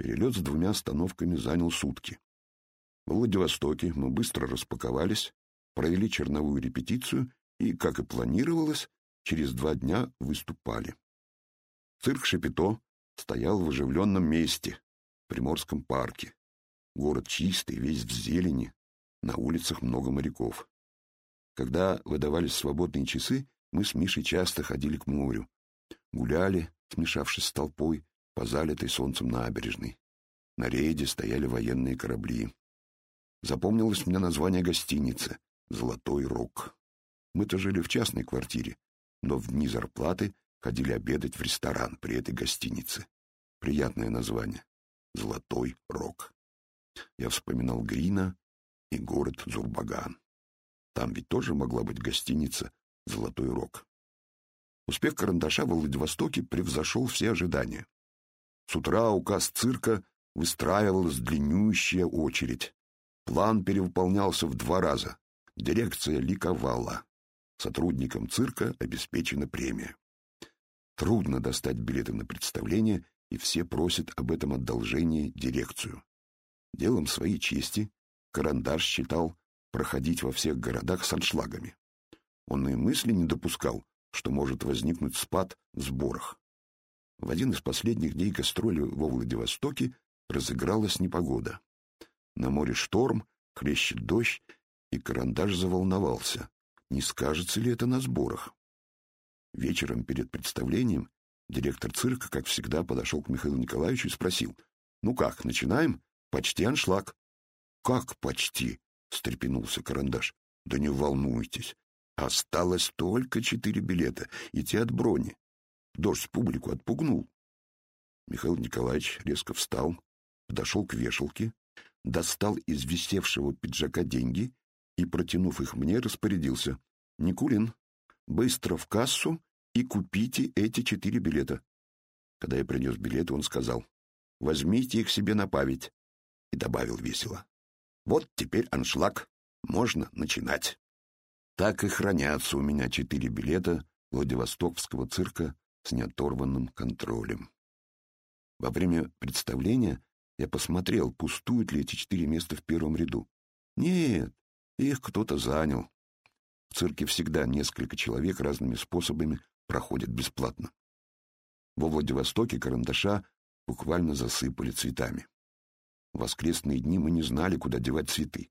Перелет с двумя остановками занял сутки. В Владивостоке мы быстро распаковались, провели черновую репетицию и, как и планировалось, через два дня выступали. Цирк Шапито стоял в оживленном месте, в Приморском парке. Город чистый, весь в зелени, на улицах много моряков. Когда выдавались свободные часы, мы с Мишей часто ходили к морю. Гуляли, смешавшись с толпой, по залитой солнцем набережной. На рейде стояли военные корабли. Запомнилось мне название гостиницы «Золотой рог». Мы-то жили в частной квартире, но в дни зарплаты ходили обедать в ресторан при этой гостинице. Приятное название — «Золотой рог». Я вспоминал Грина и город Зурбаган. Там ведь тоже могла быть гостиница «Золотой рог». Успех карандаша в Владивостоке превзошел все ожидания. С утра указ цирка выстраивалась длиннющая очередь. План перевыполнялся в два раза. Дирекция ликовала. Сотрудникам цирка обеспечена премия. Трудно достать билеты на представление, и все просят об этом одолжении дирекцию. Делом своей чести Карандаш считал проходить во всех городах с аншлагами. Он и мысли не допускал, что может возникнуть спад в сборах. В один из последних дней гастроли во Владивостоке разыгралась непогода. На море шторм, хлещет дождь, и карандаш заволновался. Не скажется ли это на сборах? Вечером перед представлением директор цирка, как всегда, подошел к Михаилу Николаевичу и спросил, «Ну как, начинаем? Почти аншлаг». «Как почти?» — встрепенулся карандаш. «Да не волнуйтесь. Осталось только четыре билета, и те от брони. Дождь публику отпугнул». Михаил Николаевич резко встал, подошел к вешалке, достал из висевшего пиджака деньги и, протянув их мне, распорядился. «Никулин, быстро в кассу и купите эти четыре билета». Когда я принес билеты, он сказал, «Возьмите их себе на память», и добавил весело. Вот теперь аншлаг. Можно начинать. Так и хранятся у меня четыре билета Владивостокского цирка с неоторванным контролем. Во время представления я посмотрел, пустуют ли эти четыре места в первом ряду. Нет, их кто-то занял. В цирке всегда несколько человек разными способами проходят бесплатно. Во Владивостоке карандаша буквально засыпали цветами. В воскресные дни мы не знали, куда девать цветы.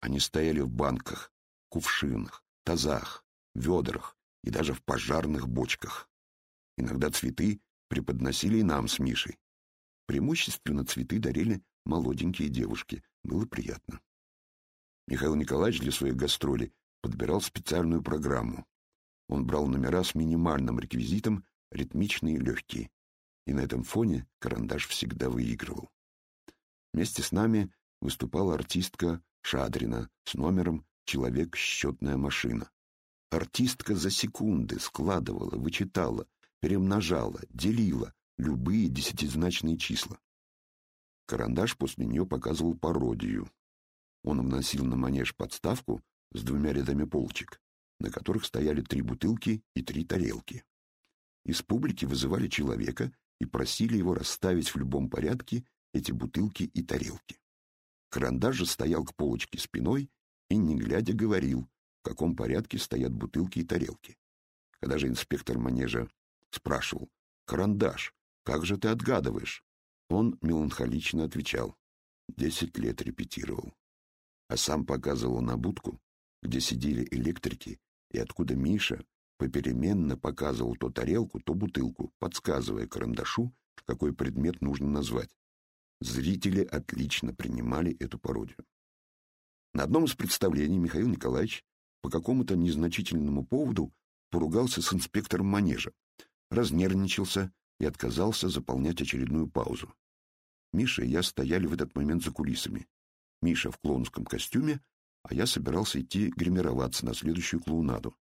Они стояли в банках, кувшинах, тазах, ведрах и даже в пожарных бочках. Иногда цветы преподносили и нам с Мишей. Преимущественно цветы дарили молоденькие девушки. Было приятно. Михаил Николаевич для своих гастролей подбирал специальную программу. Он брал номера с минимальным реквизитом, ритмичные и легкие. И на этом фоне карандаш всегда выигрывал. Вместе с нами выступала артистка Шадрина с номером «Человек счетная машина». Артистка за секунды складывала, вычитала, перемножала, делила любые десятизначные числа. Карандаш после нее показывал пародию. Он вносил на манеж подставку с двумя рядами полочек, на которых стояли три бутылки и три тарелки. Из публики вызывали человека и просили его расставить в любом порядке эти бутылки и тарелки. Карандаш же стоял к полочке спиной и, не глядя, говорил, в каком порядке стоят бутылки и тарелки. Когда же инспектор манежа спрашивал, «Карандаш, как же ты отгадываешь?» Он меланхолично отвечал, «Десять лет репетировал». А сам показывал на будку, где сидели электрики, и откуда Миша попеременно показывал то тарелку, то бутылку, подсказывая карандашу, какой предмет нужно назвать. Зрители отлично принимали эту пародию. На одном из представлений Михаил Николаевич по какому-то незначительному поводу поругался с инспектором манежа, разнервничался и отказался заполнять очередную паузу. Миша и я стояли в этот момент за кулисами. Миша в клоунском костюме, а я собирался идти гримироваться на следующую клоунаду.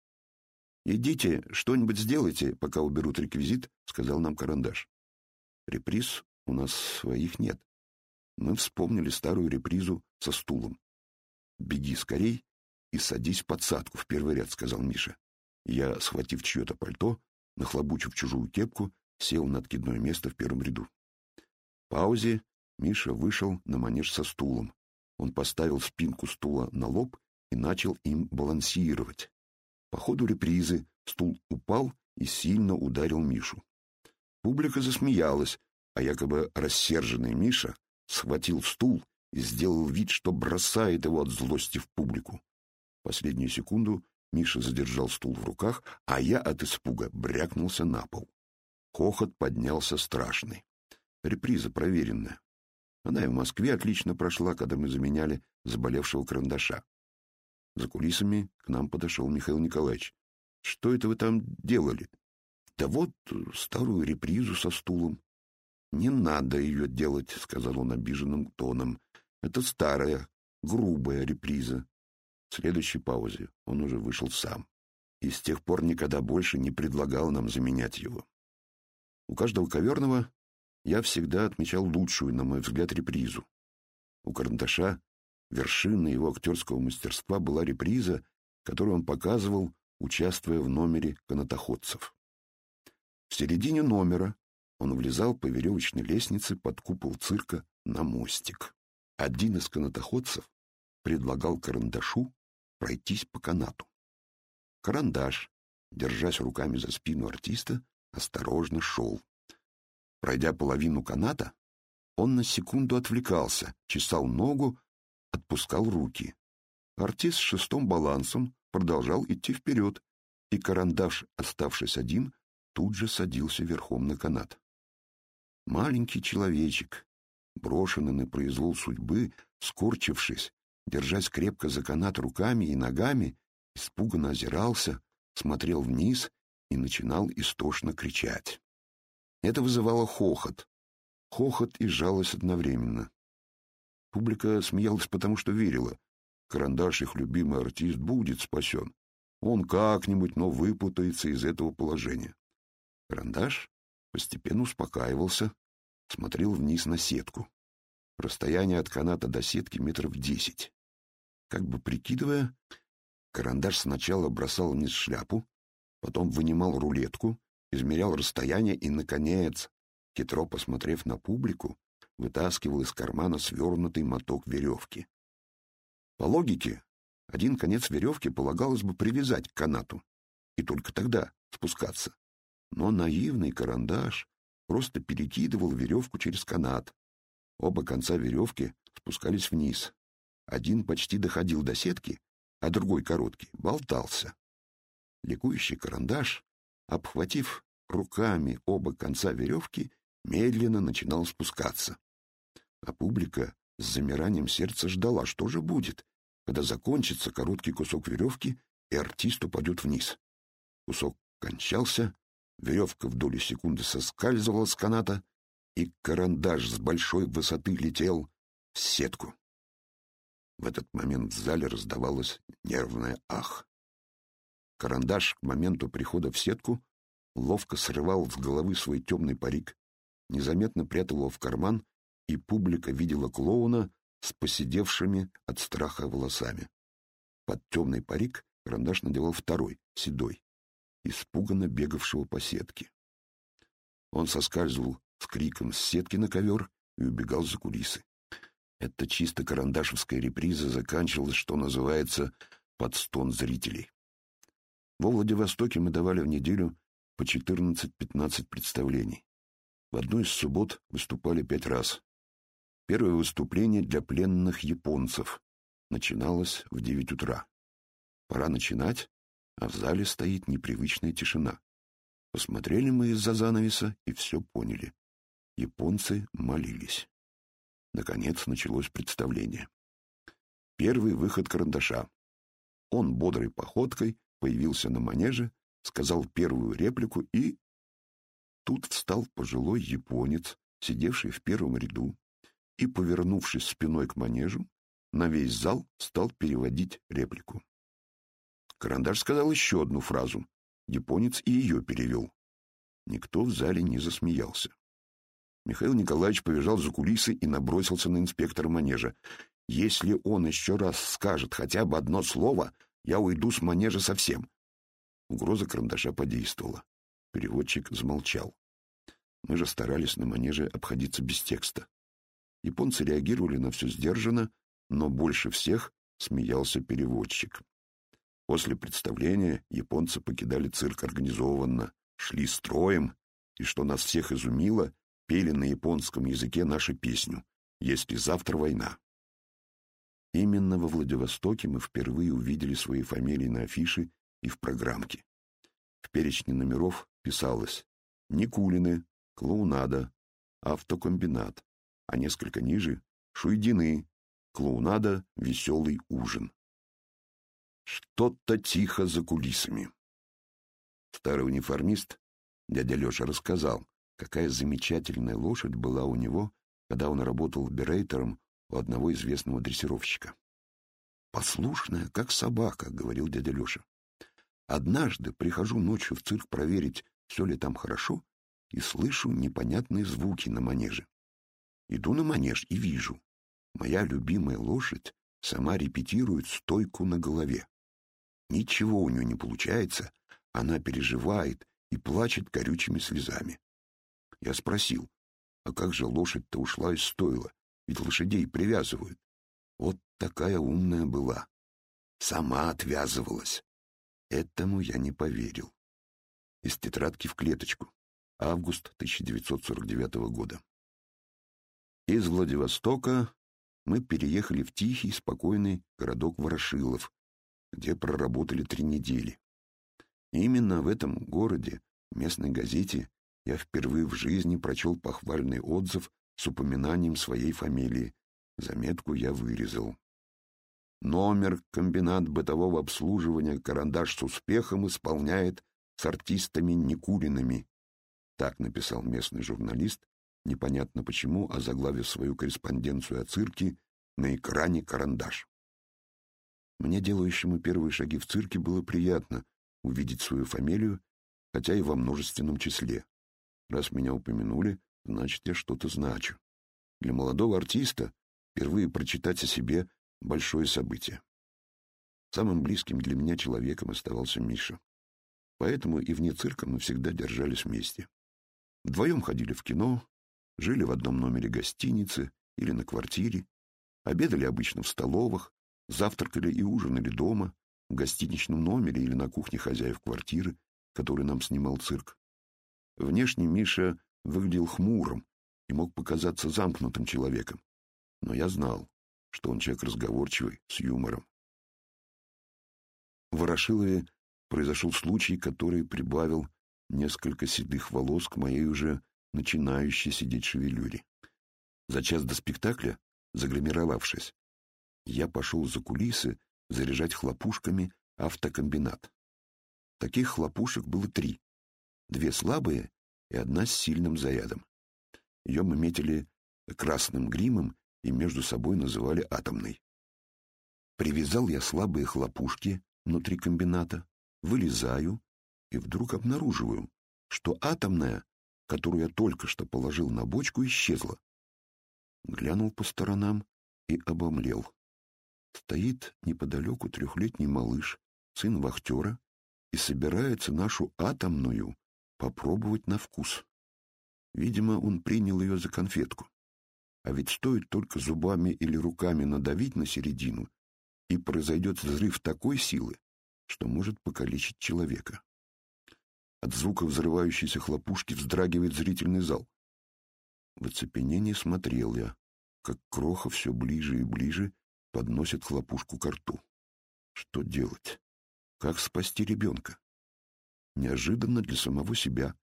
«Идите, что-нибудь сделайте, пока уберут реквизит», — сказал нам карандаш. Реприз у нас своих нет. Мы вспомнили старую репризу со стулом. «Беги скорей и садись в подсадку в первый ряд», — сказал Миша. Я, схватив чье-то пальто, нахлобучив чужую кепку, сел на откидное место в первом ряду. В паузе Миша вышел на манеж со стулом. Он поставил спинку стула на лоб и начал им балансировать. По ходу репризы стул упал и сильно ударил Мишу. Публика засмеялась, а якобы рассерженный Миша схватил стул и сделал вид, что бросает его от злости в публику. Последнюю секунду Миша задержал стул в руках, а я от испуга брякнулся на пол. Хохот поднялся страшный. Реприза проверенная. Она и в Москве отлично прошла, когда мы заменяли заболевшего карандаша. За кулисами к нам подошел Михаил Николаевич. «Что это вы там делали?» «Да вот старую репризу со стулом». «Не надо ее делать», — сказал он обиженным тоном. «Это старая, грубая реприза. Следующей паузе он уже вышел сам и с тех пор никогда больше не предлагал нам заменять его. У каждого коверного я всегда отмечал лучшую, на мой взгляд, репризу. У Карандаша вершиной его актерского мастерства была реприза, которую он показывал, участвуя в номере канатоходцев. В середине номера он влезал по веревочной лестнице под купол цирка на мостик. Один из канатоходцев предлагал Карандашу пройтись по канату. Карандаш, держась руками за спину артиста, осторожно шел. Пройдя половину каната, он на секунду отвлекался, чесал ногу, отпускал руки. Артист с шестом балансом продолжал идти вперед, и карандаш, оставшись один, тут же садился верхом на канат. Маленький человечек, брошенный на произвол судьбы, скорчившись, держась крепко за канат руками и ногами, испуганно озирался, смотрел вниз и начинал истошно кричать. Это вызывало хохот. Хохот и жалость одновременно. Публика смеялась потому, что верила. Карандаш, их любимый артист, будет спасен. Он как-нибудь, но выпутается из этого положения. Карандаш постепенно успокаивался, смотрел вниз на сетку. Расстояние от каната до сетки метров десять. Как бы прикидывая, карандаш сначала бросал вниз шляпу, потом вынимал рулетку, измерял расстояние и, наконец, хитро посмотрев на публику, вытаскивал из кармана свернутый моток веревки. По логике, один конец веревки полагалось бы привязать к канату, и только тогда спускаться. Но наивный карандаш просто перекидывал веревку через канат, Оба конца веревки спускались вниз. Один почти доходил до сетки, а другой короткий болтался. Ликующий карандаш, обхватив руками оба конца веревки, медленно начинал спускаться. А публика с замиранием сердца ждала, что же будет, когда закончится короткий кусок веревки, и артист упадет вниз. Кусок кончался, веревка в долю секунды соскальзывала с каната, и карандаш с большой высоты летел в сетку. В этот момент в зале раздавалось нервное «ах». Карандаш к моменту прихода в сетку ловко срывал с головы свой темный парик, незаметно прятал его в карман, и публика видела клоуна с поседевшими от страха волосами. Под темный парик карандаш надевал второй, седой, испуганно бегавшего по сетке. Он соскальзывал с криком с сетки на ковер и убегал за кулисы. Эта чисто карандашевская реприза заканчивалась, что называется, под стон зрителей. Во Владивостоке мы давали в неделю по 14-15 представлений. В одну из суббот выступали пять раз. Первое выступление для пленных японцев начиналось в девять утра. Пора начинать, а в зале стоит непривычная тишина. Посмотрели мы из-за занавеса и все поняли. Японцы молились. Наконец началось представление. Первый выход карандаша. Он бодрой походкой появился на манеже, сказал первую реплику и... Тут встал пожилой японец, сидевший в первом ряду, и, повернувшись спиной к манежу, на весь зал стал переводить реплику. Карандаш сказал еще одну фразу. Японец и ее перевел. Никто в зале не засмеялся. Михаил Николаевич побежал за кулисы и набросился на инспектора манежа. «Если он еще раз скажет хотя бы одно слово, я уйду с манежа совсем». Угроза карандаша подействовала. Переводчик замолчал. Мы же старались на манеже обходиться без текста. Японцы реагировали на все сдержанно, но больше всех смеялся переводчик. После представления японцы покидали цирк организованно, шли строем, и, что нас всех изумило, пели на японском языке нашу песню «Если завтра война». Именно во Владивостоке мы впервые увидели свои фамилии на афише и в программке. В перечне номеров писалось «Никулины», «Клоунада», «Автокомбинат», а несколько ниже «Шуйдины», «Клоунада», «Веселый ужин». Что-то тихо за кулисами. Старый униформист, дядя Леша, рассказал, какая замечательная лошадь была у него, когда он работал берейтером у одного известного дрессировщика. «Послушная, как собака», — говорил дядя Леша. «Однажды прихожу ночью в цирк проверить, все ли там хорошо, и слышу непонятные звуки на манеже. Иду на манеж и вижу. Моя любимая лошадь сама репетирует стойку на голове. Ничего у нее не получается, она переживает и плачет горючими слезами. Я спросил, а как же лошадь-то ушла из стойла, ведь лошадей привязывают. Вот такая умная была. Сама отвязывалась. Этому я не поверил. Из тетрадки в клеточку. Август 1949 года. Из Владивостока мы переехали в тихий, спокойный городок Ворошилов, где проработали три недели. Именно в этом городе, местной газете, я впервые в жизни прочел похвальный отзыв с упоминанием своей фамилии. Заметку я вырезал. Номер комбинат бытового обслуживания «Карандаш с успехом» исполняет с артистами Никулиными. Так написал местный журналист, непонятно почему, озаглавив свою корреспонденцию о цирке на экране «Карандаш». Мне, делающему первые шаги в цирке, было приятно увидеть свою фамилию, хотя и во множественном числе. Раз меня упомянули, значит, я что-то значу. Для молодого артиста впервые прочитать о себе — большое событие. Самым близким для меня человеком оставался Миша. Поэтому и вне цирка мы всегда держались вместе. Вдвоем ходили в кино, жили в одном номере гостиницы или на квартире, обедали обычно в столовых, завтракали и ужинали дома, в гостиничном номере или на кухне хозяев квартиры, который нам снимал цирк. Внешне Миша выглядел хмурым и мог показаться замкнутым человеком, но я знал, что он человек разговорчивый, с юмором. В Ворошилове произошел случай, который прибавил несколько седых волос к моей уже начинающей сидеть шевелюре. За час до спектакля, загримировавшись, я пошел за кулисы заряжать хлопушками автокомбинат. Таких хлопушек было три. Две слабые и одна с сильным зарядом. Ее мы метили красным гримом и между собой называли атомной. Привязал я слабые хлопушки внутри комбината, вылезаю и вдруг обнаруживаю, что атомная, которую я только что положил на бочку, исчезла. Глянул по сторонам и обомлел. Стоит неподалеку трехлетний малыш, сын вахтера, и собирается нашу атомную попробовать на вкус. Видимо, он принял ее за конфетку. А ведь стоит только зубами или руками надавить на середину, и произойдет взрыв такой силы, что может покалечить человека. От звука взрывающейся хлопушки вздрагивает зрительный зал. В оцепенении смотрел я, как кроха все ближе и ближе подносит хлопушку к рту. Что делать? Как спасти ребенка? Неожиданно для самого себя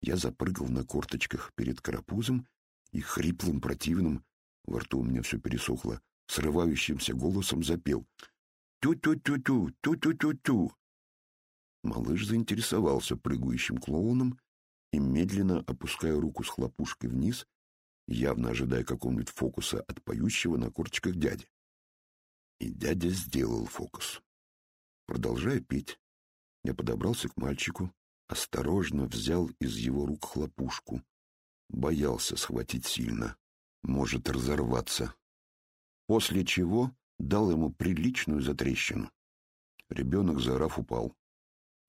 я запрыгал на корточках перед карапузом и хриплым, противным, во рту у меня все пересохло, срывающимся голосом запел «Тю-тю-тю-тю, тю-тю-тю-тю». Малыш заинтересовался прыгающим клоуном и, медленно опуская руку с хлопушкой вниз, явно ожидая какого-нибудь фокуса от поющего на корточках дяди. И дядя сделал фокус. Продолжая петь, я подобрался к мальчику, осторожно взял из его рук хлопушку. Боялся схватить сильно, может разорваться. После чего дал ему приличную затрещину. Ребенок, заорав, упал.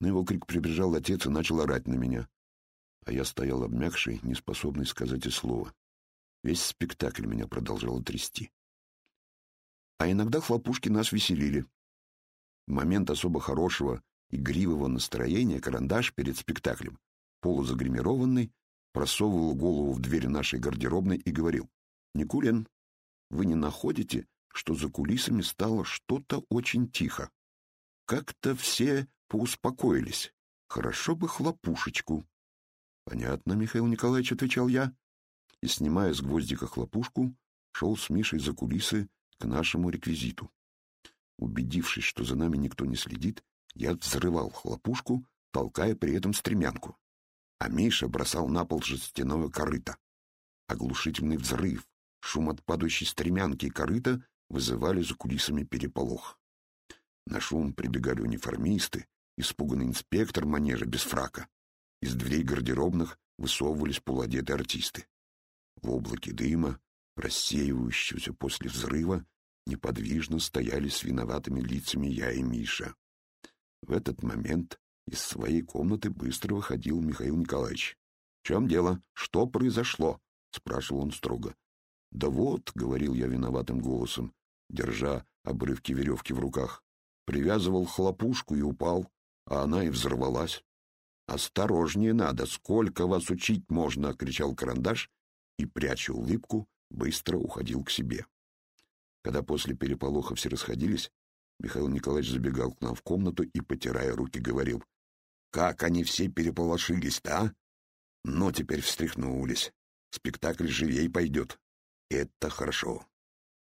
На его крик прибежал отец и начал орать на меня. А я стоял обмякший, неспособный сказать и слова. Весь спектакль меня продолжало трясти. А иногда хлопушки нас веселили. В момент особо хорошего, игривого настроения карандаш перед спектаклем, полузагримированный, просовывал голову в дверь нашей гардеробной и говорил, «Никулин, вы не находите, что за кулисами стало что-то очень тихо? Как-то все поуспокоились. Хорошо бы хлопушечку». «Понятно, Михаил Николаевич», — отвечал я, и, снимая с гвоздика хлопушку, шел с Мишей за кулисы к нашему реквизиту. Убедившись, что за нами никто не следит, я взрывал хлопушку, толкая при этом стремянку а Миша бросал на пол жестяное корыто. Оглушительный взрыв, шум от падающей стремянки и корыта вызывали за кулисами переполох. На шум прибегали униформисты, испуганный инспектор манежа без фрака. Из дверей гардеробных высовывались полуодетые артисты. В облаке дыма, рассеивающегося после взрыва, неподвижно стояли с виноватыми лицами я и Миша. В этот момент из своей комнаты быстро выходил Михаил Николаевич. — В чем дело? Что произошло? — спрашивал он строго. — Да вот, — говорил я виноватым голосом, держа обрывки веревки в руках, привязывал хлопушку и упал, а она и взорвалась. «Осторожнее надо, сколько вас учить можно!» — кричал карандаш и, пряча улыбку, быстро уходил к себе. Когда после переполоха все расходились, Михаил Николаевич забегал к нам в комнату и, потирая руки, говорил, как они все переполошились-то, а? Но теперь встряхнулись. Спектакль живей пойдет. Это хорошо.